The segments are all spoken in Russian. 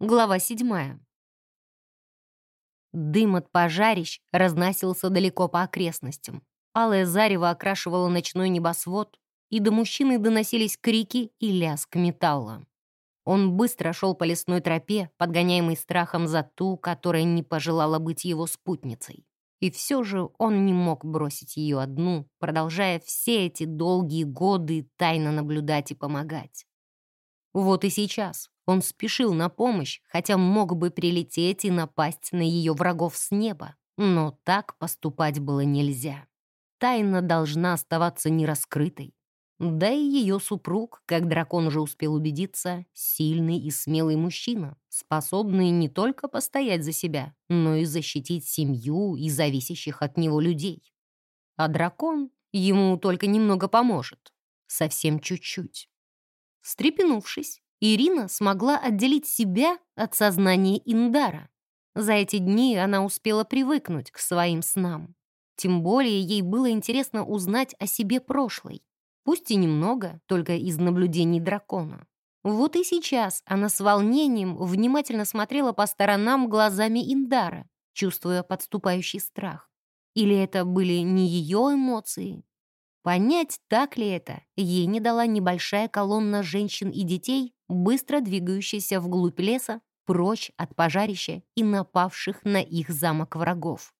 Глава седьмая. Дым от пожарищ разносился далеко по окрестностям. Алое зарево окрашивало ночной небосвод, и до мужчины доносились крики и лязг металла. Он быстро шел по лесной тропе, подгоняемый страхом за ту, которая не пожелала быть его спутницей. И все же он не мог бросить ее одну, продолжая все эти долгие годы тайно наблюдать и помогать. Вот и сейчас он спешил на помощь, хотя мог бы прилететь и напасть на ее врагов с неба. Но так поступать было нельзя. Тайна должна оставаться нераскрытой. Да и ее супруг, как дракон уже успел убедиться, сильный и смелый мужчина, способный не только постоять за себя, но и защитить семью и зависящих от него людей. А дракон ему только немного поможет. Совсем чуть-чуть. Стрепенувшись, Ирина смогла отделить себя от сознания Индара. За эти дни она успела привыкнуть к своим снам. Тем более ей было интересно узнать о себе прошлой. Пусть и немного, только из наблюдений дракона. Вот и сейчас она с волнением внимательно смотрела по сторонам глазами Индара, чувствуя подступающий страх. Или это были не ее эмоции, Понять, так ли это, ей не дала небольшая колонна женщин и детей, быстро двигающаяся вглубь леса, прочь от пожарища и напавших на их замок врагов.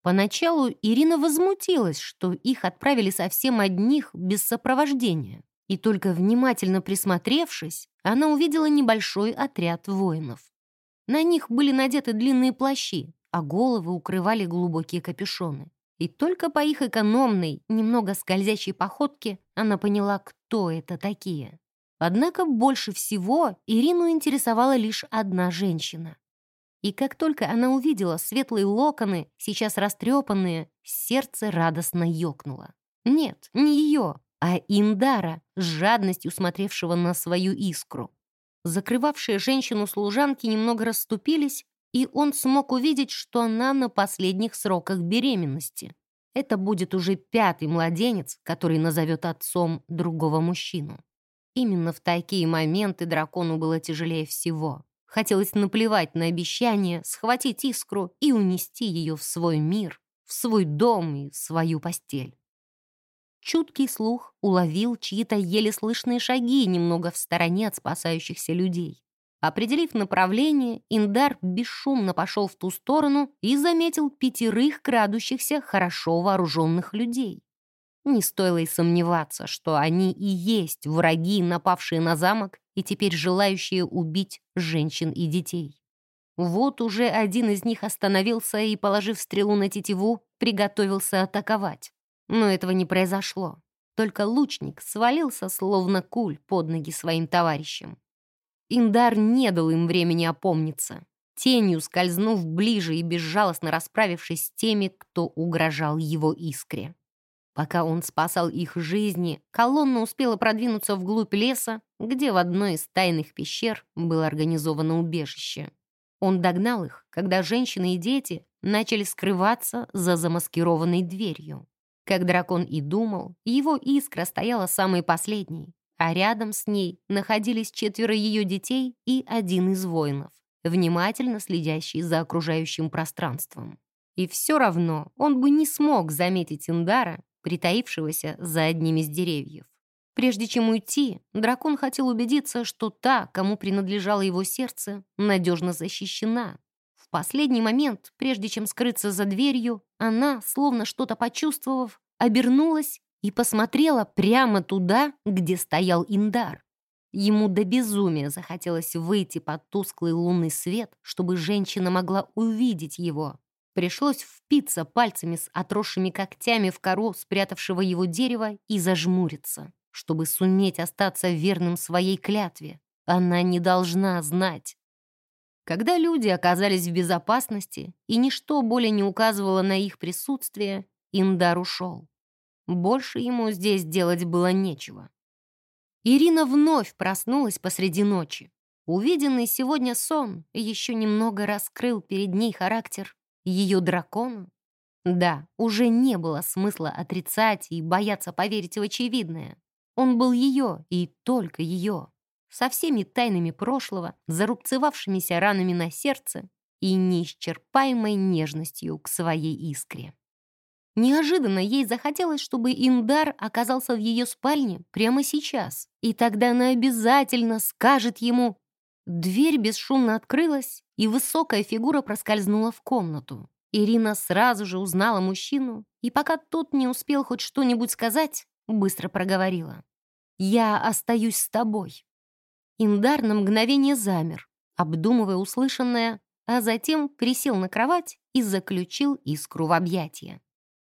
Поначалу Ирина возмутилась, что их отправили совсем одних, без сопровождения. И только внимательно присмотревшись, она увидела небольшой отряд воинов. На них были надеты длинные плащи, а головы укрывали глубокие капюшоны. И только по их экономной, немного скользящей походке она поняла, кто это такие. Однако больше всего Ирину интересовала лишь одна женщина. И как только она увидела светлые локоны, сейчас растрепанные, сердце радостно ёкнуло. Нет, не ее, а Индара, с жадностью смотревшего на свою искру. Закрывавшие женщину служанки немного расступились, и он смог увидеть, что она на последних сроках беременности. Это будет уже пятый младенец, который назовет отцом другого мужчину. Именно в такие моменты дракону было тяжелее всего. Хотелось наплевать на обещание, схватить искру и унести ее в свой мир, в свой дом и свою постель. Чуткий слух уловил чьи-то еле слышные шаги немного в стороне от спасающихся людей. Определив направление, Индар бесшумно пошел в ту сторону и заметил пятерых крадущихся, хорошо вооруженных людей. Не стоило и сомневаться, что они и есть враги, напавшие на замок и теперь желающие убить женщин и детей. Вот уже один из них остановился и, положив стрелу на тетиву, приготовился атаковать. Но этого не произошло. Только лучник свалился, словно куль, под ноги своим товарищам. Индар не дал им времени опомниться, тенью скользнув ближе и безжалостно расправившись с теми, кто угрожал его искре. Пока он спасал их жизни, колонна успела продвинуться вглубь леса, где в одной из тайных пещер было организовано убежище. Он догнал их, когда женщины и дети начали скрываться за замаскированной дверью. Как дракон и думал, его искра стояла самой последней, а рядом с ней находились четверо ее детей и один из воинов, внимательно следящий за окружающим пространством. И все равно он бы не смог заметить Индара, притаившегося за одним из деревьев. Прежде чем уйти, дракон хотел убедиться, что та, кому принадлежало его сердце, надежно защищена. В последний момент, прежде чем скрыться за дверью, она, словно что-то почувствовав, обернулась и посмотрела прямо туда, где стоял Индар. Ему до безумия захотелось выйти под тусклый лунный свет, чтобы женщина могла увидеть его. Пришлось впиться пальцами с отросшими когтями в кору спрятавшего его дерева и зажмуриться, чтобы суметь остаться верным своей клятве. Она не должна знать. Когда люди оказались в безопасности и ничто более не указывало на их присутствие, Индар ушел. Больше ему здесь делать было нечего. Ирина вновь проснулась посреди ночи. Увиденный сегодня сон еще немного раскрыл перед ней характер ее дракона. Да, уже не было смысла отрицать и бояться поверить в очевидное. Он был ее и только ее. со всеми тайнами прошлого, зарубцевавшимися ранами на сердце и неисчерпаемой нежностью к своей искре. Неожиданно ей захотелось, чтобы Индар оказался в ее спальне прямо сейчас, и тогда она обязательно скажет ему. Дверь бесшумно открылась, и высокая фигура проскользнула в комнату. Ирина сразу же узнала мужчину, и пока тот не успел хоть что-нибудь сказать, быстро проговорила. «Я остаюсь с тобой». Индар на мгновение замер, обдумывая услышанное, а затем присел на кровать и заключил искру в объятия.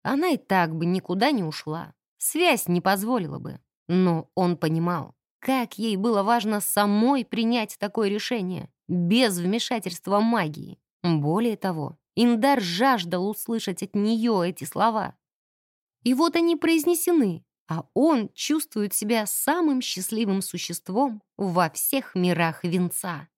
Она и так бы никуда не ушла, связь не позволила бы. Но он понимал, как ей было важно самой принять такое решение, без вмешательства магии. Более того, Индар жаждал услышать от нее эти слова. И вот они произнесены, а он чувствует себя самым счастливым существом во всех мирах венца.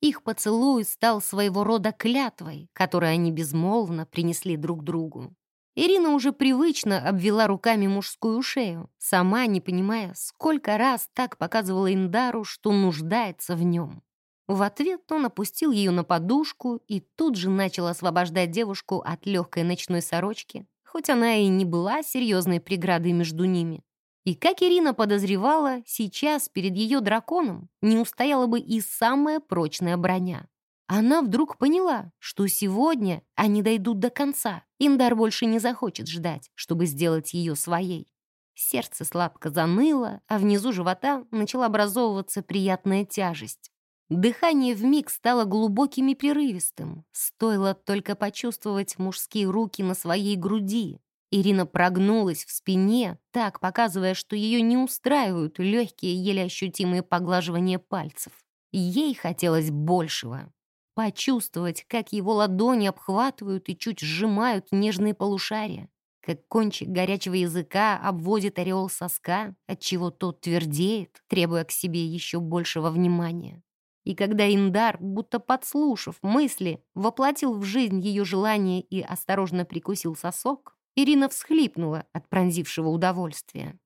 Их поцелуй стал своего рода клятвой, которую они безмолвно принесли друг другу. Ирина уже привычно обвела руками мужскую шею, сама не понимая, сколько раз так показывала Индару, что нуждается в нем. В ответ он опустил ее на подушку и тут же начал освобождать девушку от легкой ночной сорочки, хоть она и не была серьезной преградой между ними. И как Ирина подозревала, сейчас перед ее драконом не устояла бы и самая прочная броня. Она вдруг поняла, что сегодня они дойдут до конца. Индар больше не захочет ждать, чтобы сделать ее своей. Сердце сладко заныло, а внизу живота начала образовываться приятная тяжесть. Дыхание вмиг стало глубоким и прерывистым. Стоило только почувствовать мужские руки на своей груди. Ирина прогнулась в спине, так показывая, что ее не устраивают легкие, еле ощутимые поглаживания пальцев. Ей хотелось большего. Почувствовать, как его ладони обхватывают и чуть сжимают нежные полушария, как кончик горячего языка обводит ореол соска, отчего тот твердеет, требуя к себе еще большего внимания. И когда Индар, будто подслушав мысли, воплотил в жизнь ее желание и осторожно прикусил сосок, Ирина всхлипнула от пронзившего удовольствия.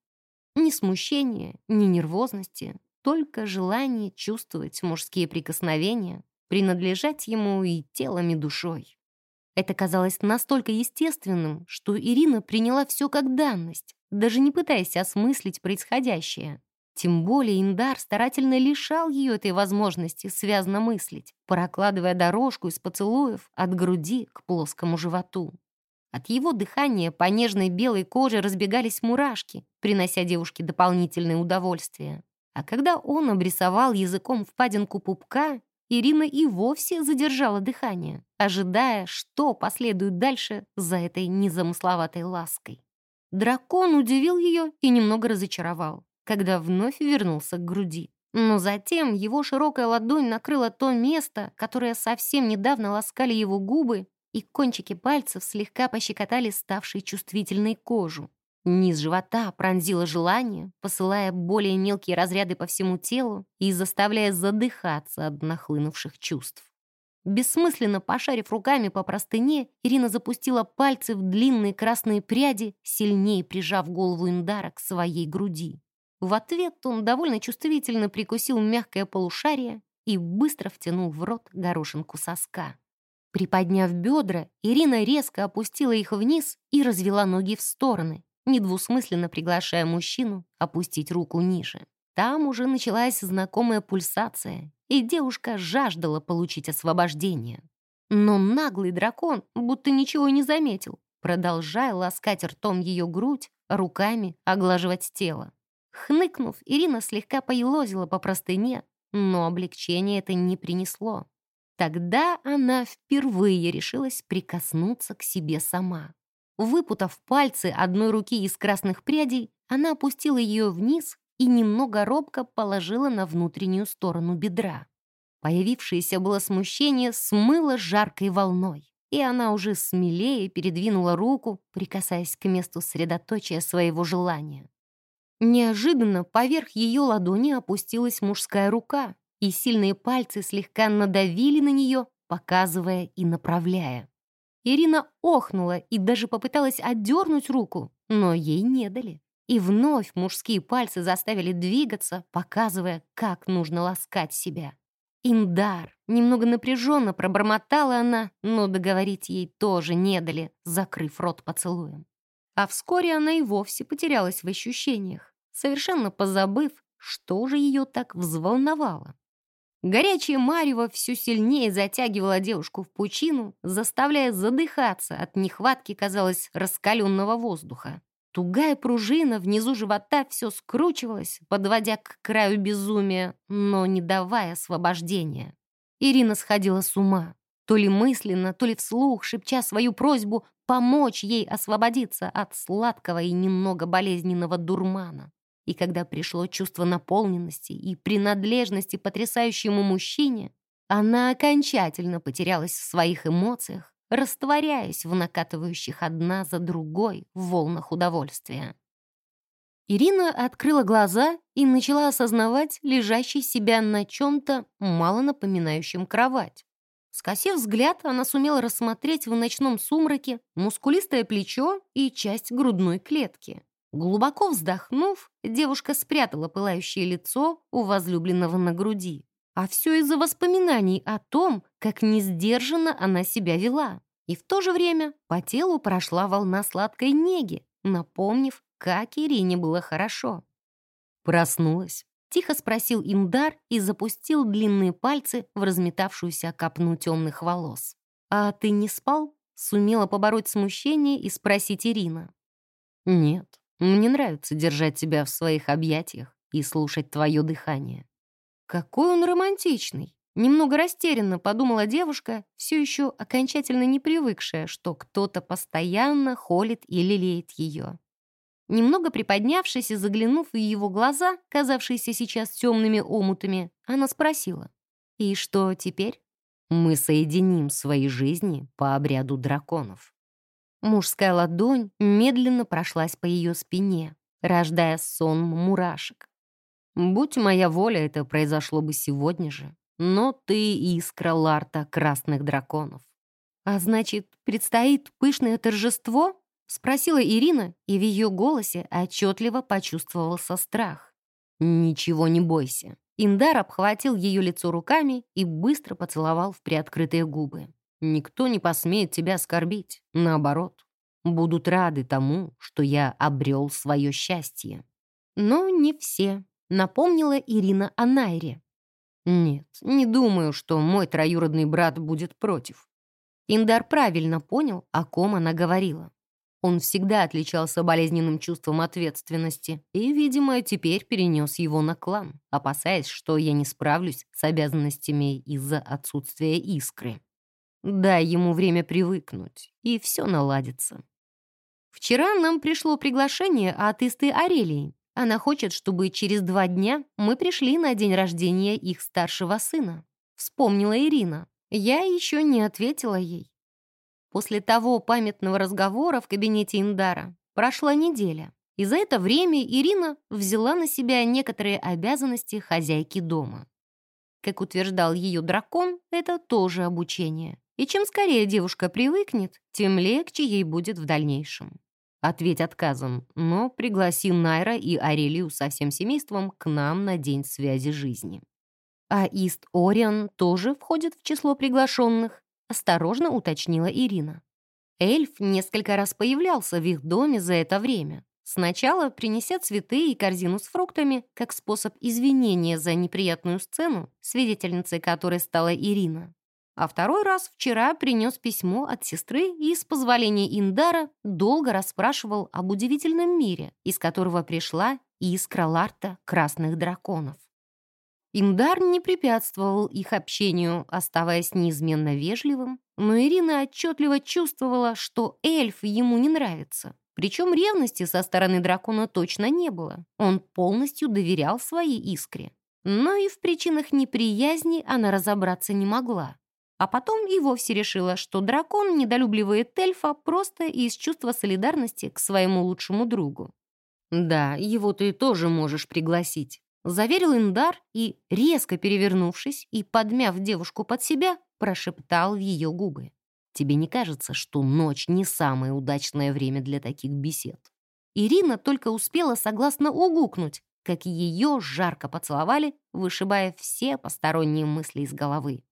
Ни смущения, ни нервозности, только желание чувствовать мужские прикосновения, принадлежать ему и телом, и душой. Это казалось настолько естественным, что Ирина приняла все как данность, даже не пытаясь осмыслить происходящее. Тем более Индар старательно лишал ее этой возможности связно мыслить, прокладывая дорожку из поцелуев от груди к плоскому животу. От его дыхания по нежной белой коже разбегались мурашки, принося девушке дополнительное удовольствие. А когда он обрисовал языком впадинку пупка, Ирина и вовсе задержала дыхание, ожидая, что последует дальше за этой незамысловатой лаской. Дракон удивил ее и немного разочаровал когда вновь вернулся к груди. Но затем его широкая ладонь накрыла то место, которое совсем недавно ласкали его губы, и кончики пальцев слегка пощекотали ставшей чувствительной кожу. Низ живота пронзило желание, посылая более мелкие разряды по всему телу и заставляя задыхаться от нахлынувших чувств. Бессмысленно пошарив руками по простыне, Ирина запустила пальцы в длинные красные пряди, сильнее прижав голову Индара к своей груди. В ответ он довольно чувствительно прикусил мягкое полушарие и быстро втянул в рот горошинку соска. Приподняв бедра, Ирина резко опустила их вниз и развела ноги в стороны, недвусмысленно приглашая мужчину опустить руку ниже. Там уже началась знакомая пульсация, и девушка жаждала получить освобождение. Но наглый дракон будто ничего не заметил, продолжая ласкать ртом ее грудь, руками оглаживать тело. Хныкнув, Ирина слегка поелозила по простыне, но облегчение это не принесло. Тогда она впервые решилась прикоснуться к себе сама. Выпутав пальцы одной руки из красных прядей, она опустила ее вниз и немного робко положила на внутреннюю сторону бедра. Появившееся было смущение смыло жаркой волной, и она уже смелее передвинула руку, прикасаясь к месту средоточия своего желания. Неожиданно поверх ее ладони опустилась мужская рука, и сильные пальцы слегка надавили на нее, показывая и направляя. Ирина охнула и даже попыталась отдернуть руку, но ей не дали. И вновь мужские пальцы заставили двигаться, показывая, как нужно ласкать себя. Индар. Немного напряженно пробормотала она, но договорить ей тоже не дали, закрыв рот поцелуем. А вскоре она и вовсе потерялась в ощущениях, совершенно позабыв, что же ее так взволновало. Горячее марево все сильнее затягивало девушку в пучину, заставляя задыхаться от нехватки, казалось, раскаленного воздуха. Тугая пружина внизу живота все скручивалась, подводя к краю безумия, но не давая освобождения. Ирина сходила с ума. То ли мысленно, то ли вслух, шепча свою просьбу помочь ей освободиться от сладкого и немного болезненного дурмана. И когда пришло чувство наполненности и принадлежности потрясающему мужчине, она окончательно потерялась в своих эмоциях, растворяясь в накатывающих одна за другой волнах удовольствия. Ирина открыла глаза и начала осознавать лежащий себя на чем-то мало напоминающем кровать. Скосив взгляд, она сумела рассмотреть в ночном сумраке мускулистое плечо и часть грудной клетки. Глубоко вздохнув, девушка спрятала пылающее лицо у возлюбленного на груди. А все из-за воспоминаний о том, как несдержанно она себя вела. И в то же время по телу прошла волна сладкой неги, напомнив, как Ирине было хорошо. Проснулась. Тихо спросил Индар и запустил длинные пальцы в разметавшуюся копну темных волос. «А ты не спал?» Сумела побороть смущение и спросить Ирина. «Нет, мне нравится держать тебя в своих объятиях и слушать твое дыхание». «Какой он романтичный!» Немного растерянно подумала девушка, все еще окончательно не привыкшая, что кто-то постоянно холит и лелеет ее. Немного приподнявшись и заглянув в его глаза, казавшиеся сейчас темными омутами, она спросила, «И что теперь?» «Мы соединим свои жизни по обряду драконов». Мужская ладонь медленно прошлась по ее спине, рождая сон мурашек. Будь моя воля, это произошло бы сегодня же. Но ты искра Ларта красных драконов. А значит, предстоит пышное торжество? Спросила Ирина, и в ее голосе отчетливо почувствовался страх. «Ничего не бойся». Индар обхватил ее лицо руками и быстро поцеловал в приоткрытые губы. Никто не посмеет тебя оскорбить. Наоборот, будут рады тому, что я обрел свое счастье. Но не все, напомнила Ирина о Найре. Нет, не думаю, что мой троюродный брат будет против. Индар правильно понял, о ком она говорила. Он всегда отличался болезненным чувством ответственности и, видимо, теперь перенес его на клан, опасаясь, что я не справлюсь с обязанностями из-за отсутствия искры. Дай ему время привыкнуть, и все наладится. Вчера нам пришло приглашение от Исты Арелии. Она хочет, чтобы через два дня мы пришли на день рождения их старшего сына. Вспомнила Ирина. Я еще не ответила ей. После того памятного разговора в кабинете Индара прошла неделя, и за это время Ирина взяла на себя некоторые обязанности хозяйки дома. Как утверждал ее дракон, это тоже обучение. И чем скорее девушка привыкнет, тем легче ей будет в дальнейшем. Ответь отказом, но пригласи Найра и Арелию со всем семейством к нам на день связи жизни. А Ист Орион тоже входит в число приглашенных, осторожно уточнила Ирина. Эльф несколько раз появлялся в их доме за это время. Сначала принеся цветы и корзину с фруктами как способ извинения за неприятную сцену, свидетельницей которой стала Ирина. А второй раз вчера принес письмо от сестры и, с позволения Индара, долго расспрашивал об удивительном мире, из которого пришла искра Ларта красных драконов. Индар не препятствовал их общению, оставаясь неизменно вежливым, но Ирина отчетливо чувствовала, что эльф ему не нравится. Причем ревности со стороны дракона точно не было. Он полностью доверял своей искре. Но и в причинах неприязни она разобраться не могла. А потом и вовсе решила, что дракон недолюбливает эльфа просто из чувства солидарности к своему лучшему другу. «Да, его ты тоже можешь пригласить», — заверил Индар и, резко перевернувшись и подмяв девушку под себя, прошептал в ее губы. «Тебе не кажется, что ночь не самое удачное время для таких бесед?» Ирина только успела согласно угукнуть, как ее жарко поцеловали, вышибая все посторонние мысли из головы.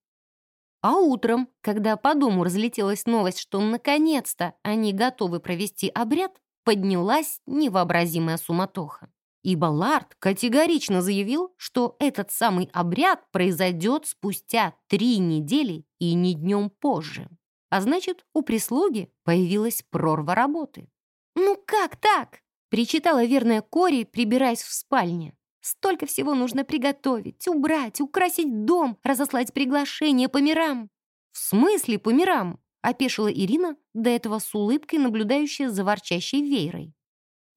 А утром, когда по дому разлетелась новость, что наконец-то они готовы провести обряд, поднялась невообразимая суматоха. Ибо Лард категорично заявил, что этот самый обряд произойдет спустя три недели и не днем позже. А значит, у прислуги появилась прорва работы. «Ну как так?» — причитала верная Кори, прибираясь в спальне. «Столько всего нужно приготовить, убрать, украсить дом, разослать приглашения по мирам». «В смысле по мирам?» — опешила Ирина, до этого с улыбкой наблюдающая за ворчащей веерой.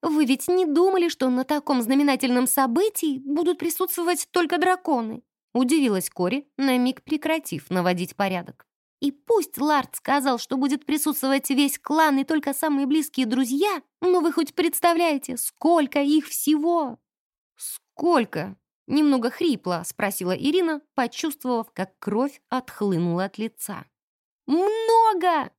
«Вы ведь не думали, что на таком знаменательном событии будут присутствовать только драконы?» — удивилась Кори, на миг прекратив наводить порядок. И пусть Лард сказал, что будет присутствовать весь клан и только самые близкие друзья, но вы хоть представляете, сколько их всего?» «Сколько?» — немного хрипло спросила Ирина, почувствовав, как кровь отхлынула от лица. «Много!»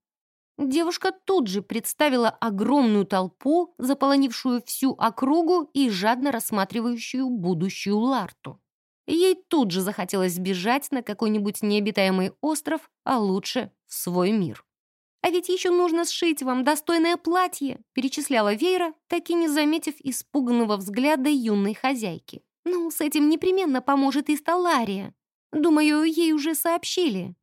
Девушка тут же представила огромную толпу, заполонившую всю округу и жадно рассматривающую будущую Ларту. Ей тут же захотелось сбежать на какой-нибудь необитаемый остров, а лучше в свой мир. «А ведь еще нужно сшить вам достойное платье», перечисляла Вейра, так и не заметив испуганного взгляда юной хозяйки. «Ну, с этим непременно поможет и Сталария. Думаю, ей уже сообщили».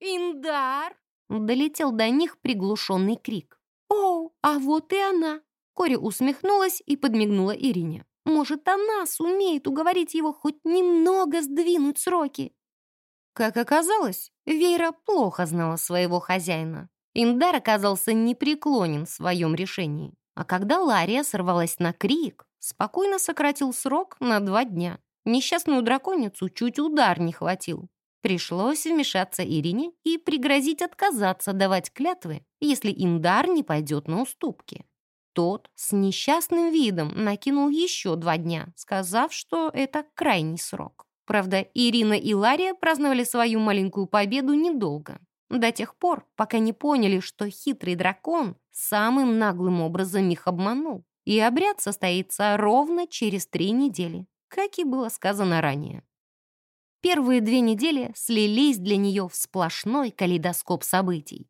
«Индар!» Долетел до них приглушенный крик. «О, а вот и она!» Кори усмехнулась и подмигнула Ирине. Может, она сумеет уговорить его хоть немного сдвинуть сроки. Как оказалось, Вейра плохо знала своего хозяина. Индар оказался непреклонен в своем решении. А когда Лария сорвалась на крик, спокойно сократил срок на два дня. Несчастную драконицу чуть удар не хватил. Пришлось вмешаться Ирине и пригрозить отказаться давать клятвы, если Индар не пойдет на уступки. Тот с несчастным видом накинул еще два дня, сказав, что это крайний срок. Правда, Ирина и Лария праздновали свою маленькую победу недолго. До тех пор, пока не поняли, что хитрый дракон самым наглым образом их обманул. И обряд состоится ровно через три недели, как и было сказано ранее. Первые две недели слились для нее в сплошной калейдоскоп событий.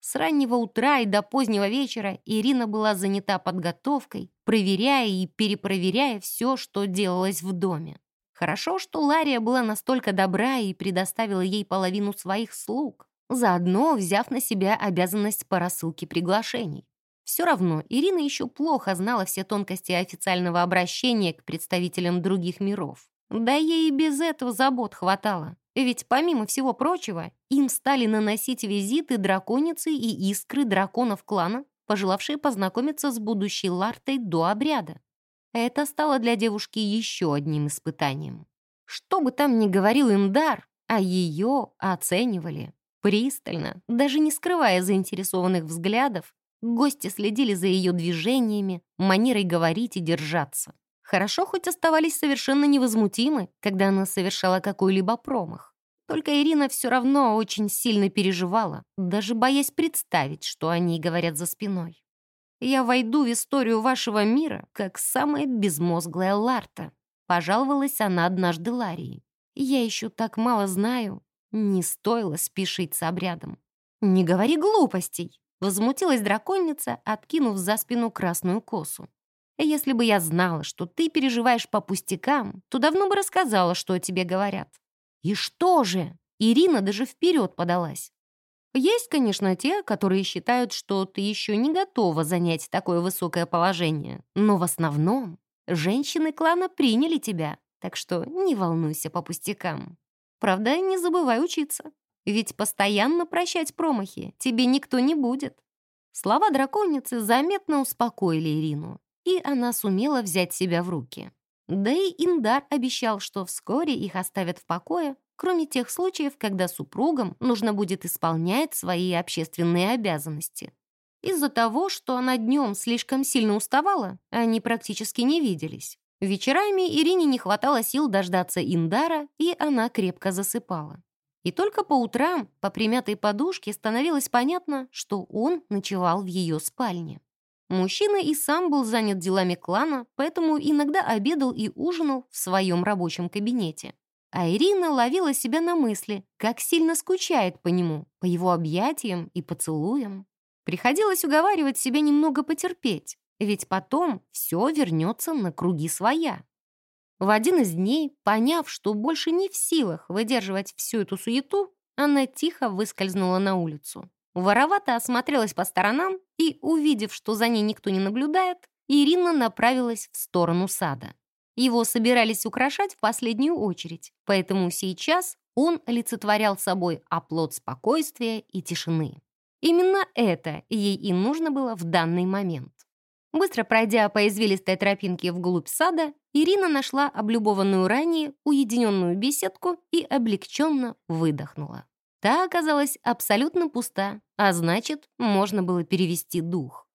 С раннего утра и до позднего вечера Ирина была занята подготовкой, проверяя и перепроверяя все, что делалось в доме. Хорошо, что Лария была настолько добра и предоставила ей половину своих слуг, заодно взяв на себя обязанность по рассылке приглашений. Все равно Ирина еще плохо знала все тонкости официального обращения к представителям других миров. Да ей и без этого забот хватало. Ведь, помимо всего прочего, им стали наносить визиты драконицы и искры драконов клана, пожелавшие познакомиться с будущей Лартой до обряда. Это стало для девушки еще одним испытанием. Что бы там ни говорил Индар, а ее оценивали. Пристально, даже не скрывая заинтересованных взглядов, гости следили за ее движениями, манерой говорить и держаться. Хорошо, хоть оставались совершенно невозмутимы, когда она совершала какой-либо промах. Только Ирина все равно очень сильно переживала, даже боясь представить, что они говорят за спиной. «Я войду в историю вашего мира, как самая безмозглая Ларта», пожаловалась она однажды Ларии. «Я еще так мало знаю, не стоило спешить с обрядом». «Не говори глупостей!» Возмутилась драконица, откинув за спину красную косу. Если бы я знала, что ты переживаешь по пустякам, то давно бы рассказала, что о тебе говорят. И что же? Ирина даже вперед подалась. Есть, конечно, те, которые считают, что ты еще не готова занять такое высокое положение. Но в основном женщины клана приняли тебя, так что не волнуйся по пустякам. Правда, не забывай учиться. Ведь постоянно прощать промахи тебе никто не будет. Слова драконицы заметно успокоили Ирину и она сумела взять себя в руки. Да и Индар обещал, что вскоре их оставят в покое, кроме тех случаев, когда супругам нужно будет исполнять свои общественные обязанности. Из-за того, что она днем слишком сильно уставала, они практически не виделись. Вечерами Ирине не хватало сил дождаться Индара, и она крепко засыпала. И только по утрам по примятой подушке становилось понятно, что он ночевал в ее спальне. Мужчина и сам был занят делами клана, поэтому иногда обедал и ужинал в своем рабочем кабинете. А Ирина ловила себя на мысли, как сильно скучает по нему, по его объятиям и поцелуям. Приходилось уговаривать себя немного потерпеть, ведь потом все вернется на круги своя. В один из дней, поняв, что больше не в силах выдерживать всю эту суету, она тихо выскользнула на улицу. Воровато осмотрелась по сторонам и, увидев, что за ней никто не наблюдает, Ирина направилась в сторону сада. Его собирались украшать в последнюю очередь, поэтому сейчас он олицетворял собой оплот спокойствия и тишины. Именно это ей и нужно было в данный момент. Быстро пройдя по извилистой тропинке вглубь сада, Ирина нашла облюбованную ранее уединенную беседку и облегченно выдохнула. Та оказалась абсолютно пуста, а значит, можно было перевести дух.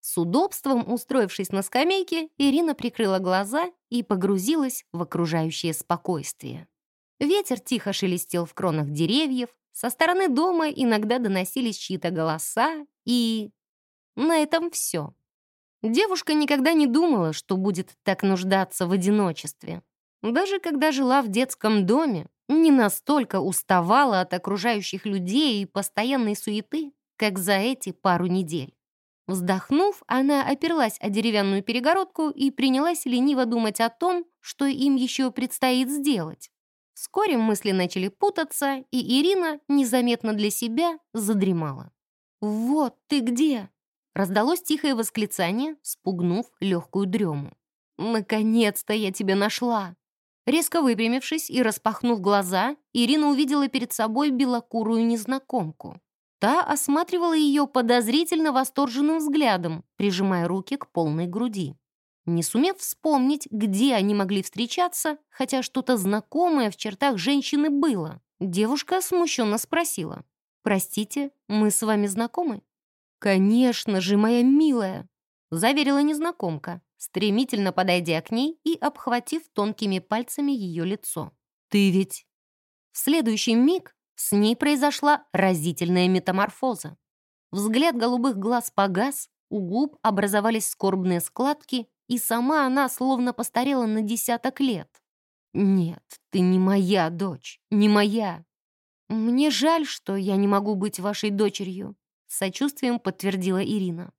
С удобством устроившись на скамейке, Ирина прикрыла глаза и погрузилась в окружающее спокойствие. Ветер тихо шелестел в кронах деревьев, со стороны дома иногда доносились чьи-то голоса, и... На этом все. Девушка никогда не думала, что будет так нуждаться в одиночестве. Даже когда жила в детском доме, не настолько уставала от окружающих людей и постоянной суеты, как за эти пару недель. Вздохнув, она оперлась о деревянную перегородку и принялась лениво думать о том, что им еще предстоит сделать. Вскоре мысли начали путаться, и Ирина, незаметно для себя, задремала. «Вот ты где!» Раздалось тихое восклицание, спугнув легкую дрему. «Наконец-то я тебя нашла!» Резко выпрямившись и распахнув глаза, Ирина увидела перед собой белокурую незнакомку. Та осматривала ее подозрительно восторженным взглядом, прижимая руки к полной груди. Не сумев вспомнить, где они могли встречаться, хотя что-то знакомое в чертах женщины было, девушка смущенно спросила. «Простите, мы с вами знакомы?» «Конечно же, моя милая!» заверила незнакомка, стремительно подойдя к ней и обхватив тонкими пальцами ее лицо. «Ты ведь...» В следующий миг с ней произошла разительная метаморфоза. Взгляд голубых глаз погас, у губ образовались скорбные складки, и сама она словно постарела на десяток лет. «Нет, ты не моя дочь, не моя. Мне жаль, что я не могу быть вашей дочерью», сочувствием подтвердила Ирина.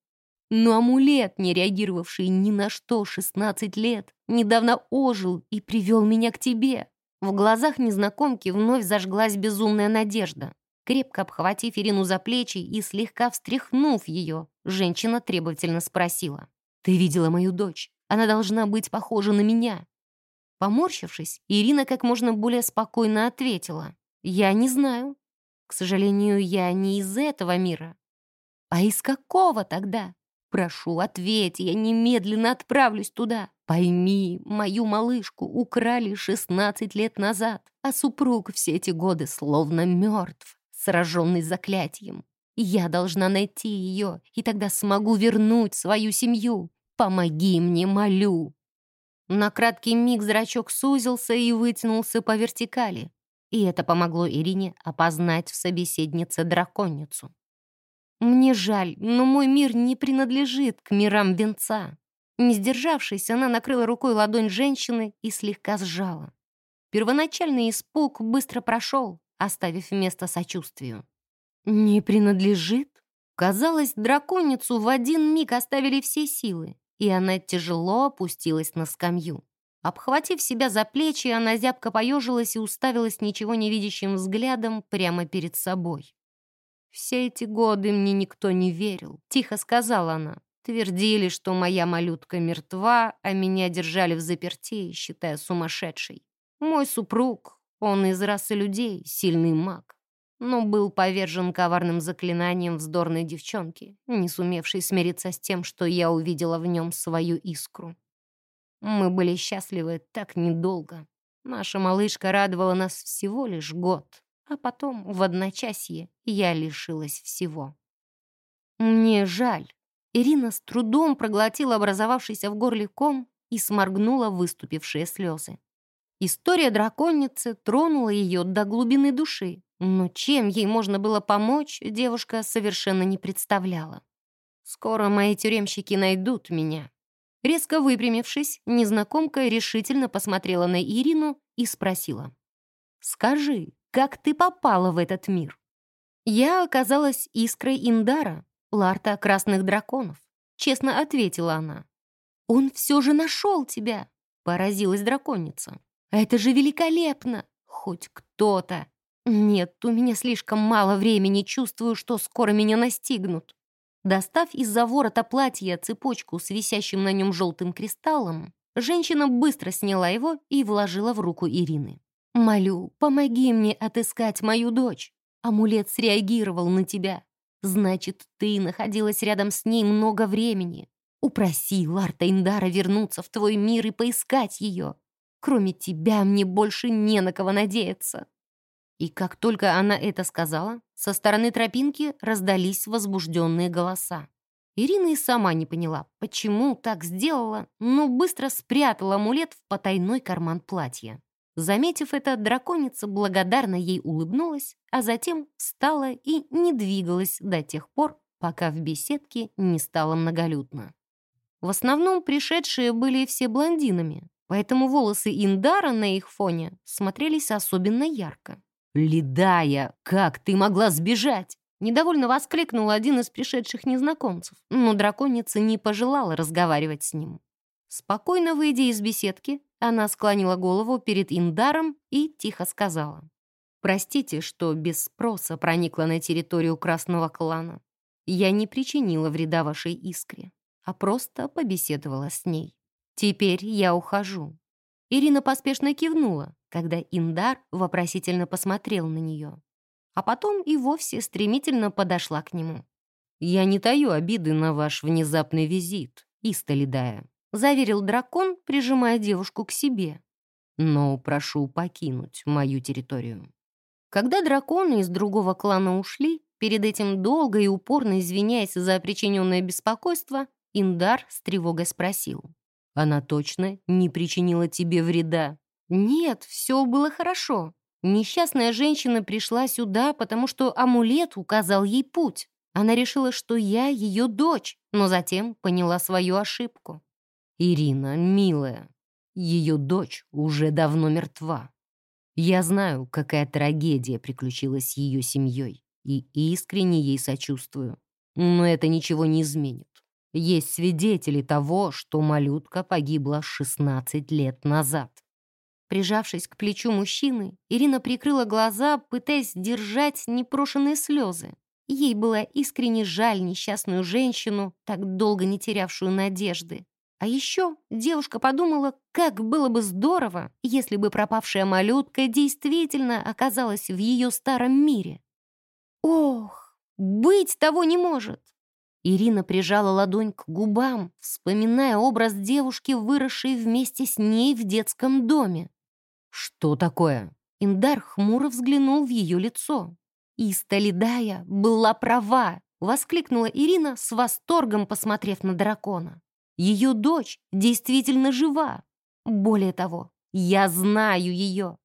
Но амулет, не реагировавший ни на что 16 лет, недавно ожил и привел меня к тебе. В глазах незнакомки вновь зажглась безумная надежда. Крепко обхватив Ирину за плечи и слегка встряхнув ее, женщина требовательно спросила. «Ты видела мою дочь? Она должна быть похожа на меня». Поморщившись, Ирина как можно более спокойно ответила. «Я не знаю. К сожалению, я не из этого мира». «А из какого тогда?» Прошу, ответь, я немедленно отправлюсь туда. Пойми, мою малышку украли 16 лет назад, а супруг все эти годы словно мертв, сраженный заклятием. Я должна найти ее, и тогда смогу вернуть свою семью. Помоги мне, молю». На краткий миг зрачок сузился и вытянулся по вертикали. И это помогло Ирине опознать в собеседнице драконицу. Мне жаль, но мой мир не принадлежит к мирам венца. Не сдержавшись, она накрыла рукой ладонь женщины и слегка сжала. Первоначальный испуг быстро прошел, оставив место сочувствию. «Не принадлежит?» Казалось, драконицу в один миг оставили все силы, и она тяжело опустилась на скамью. Обхватив себя за плечи, она зябко поежилась и уставилась ничего не видящим взглядом прямо перед собой. «Все эти годы мне никто не верил», — тихо сказала она. Твердили, что моя малютка мертва, а меня держали в заперти, считая сумасшедшей. Мой супруг, он из расы людей, сильный маг, но был повержен коварным заклинанием вздорной девчонки, не сумевшей смириться с тем, что я увидела в нем свою искру. Мы были счастливы так недолго. Наша малышка радовала нас всего лишь год а потом в одночасье я лишилась всего. Мне жаль. Ирина с трудом проглотила образовавшийся в горле ком и сморгнула выступившие слезы. История драконицы тронула ее до глубины души, но чем ей можно было помочь, девушка совершенно не представляла. Скоро мои тюремщики найдут меня». Резко выпрямившись, незнакомка решительно посмотрела на Ирину и спросила. «Скажи, как ты попала в этот мир?» «Я оказалась искрой Индара, Ларта Красных Драконов», — честно ответила она. «Он все же нашел тебя!» — поразилась драконица. «Это же великолепно! Хоть кто-то! Нет, у меня слишком мало времени, чувствую, что скоро меня настигнут». Достав из-за ворота платья цепочку с висящим на нем желтым кристаллом, женщина быстро сняла его и вложила в руку Ирины. «Молю, помоги мне отыскать мою дочь. Амулет среагировал на тебя. Значит, ты находилась рядом с ней много времени. Упроси Ларта Индара вернуться в твой мир и поискать ее. Кроме тебя мне больше не на кого надеяться». И как только она это сказала, со стороны тропинки раздались возбужденные голоса. Ирина и сама не поняла, почему так сделала, но быстро спрятала амулет в потайной карман платья. Заметив это, драконица благодарно ей улыбнулась, а затем встала и не двигалась до тех пор, пока в беседке не стало многолюдно. В основном пришедшие были все блондинами, поэтому волосы Индара на их фоне смотрелись особенно ярко. «Ледая, как ты могла сбежать?» Недовольно воскликнул один из пришедших незнакомцев, но драконица не пожелала разговаривать с ним. Спокойно выйдя из беседки, она склонила голову перед Индаром и тихо сказала. «Простите, что без спроса проникла на территорию Красного клана. Я не причинила вреда вашей искре, а просто побеседовала с ней. Теперь я ухожу». Ирина поспешно кивнула, когда Индар вопросительно посмотрел на нее. А потом и вовсе стремительно подошла к нему. «Я не таю обиды на ваш внезапный визит, Исталидая», заверил дракон, прижимая девушку к себе. «Но прошу покинуть мою территорию». Когда драконы из другого клана ушли, перед этим долго и упорно извиняясь за причиненное беспокойство, Индар с тревогой спросил. «Она точно не причинила тебе вреда?» «Нет, все было хорошо. Несчастная женщина пришла сюда, потому что амулет указал ей путь. Она решила, что я ее дочь, но затем поняла свою ошибку. Ирина, милая, ее дочь уже давно мертва. Я знаю, какая трагедия приключилась с ее семьей, и искренне ей сочувствую. Но это ничего не изменит. Есть свидетели того, что малютка погибла 16 лет назад. Прижавшись к плечу мужчины, Ирина прикрыла глаза, пытаясь держать непрошенные слезы. Ей было искренне жаль несчастную женщину, так долго не терявшую надежды. А еще девушка подумала, как было бы здорово, если бы пропавшая малютка действительно оказалась в ее старом мире. Ох, быть того не может! Ирина прижала ладонь к губам, вспоминая образ девушки, выросшей вместе с ней в детском доме. «Что такое?» Индар хмуро взглянул в ее лицо. «И Сталидая была права!» — воскликнула Ирина с восторгом, посмотрев на дракона. Ее дочь действительно жива. Более того, я знаю ее.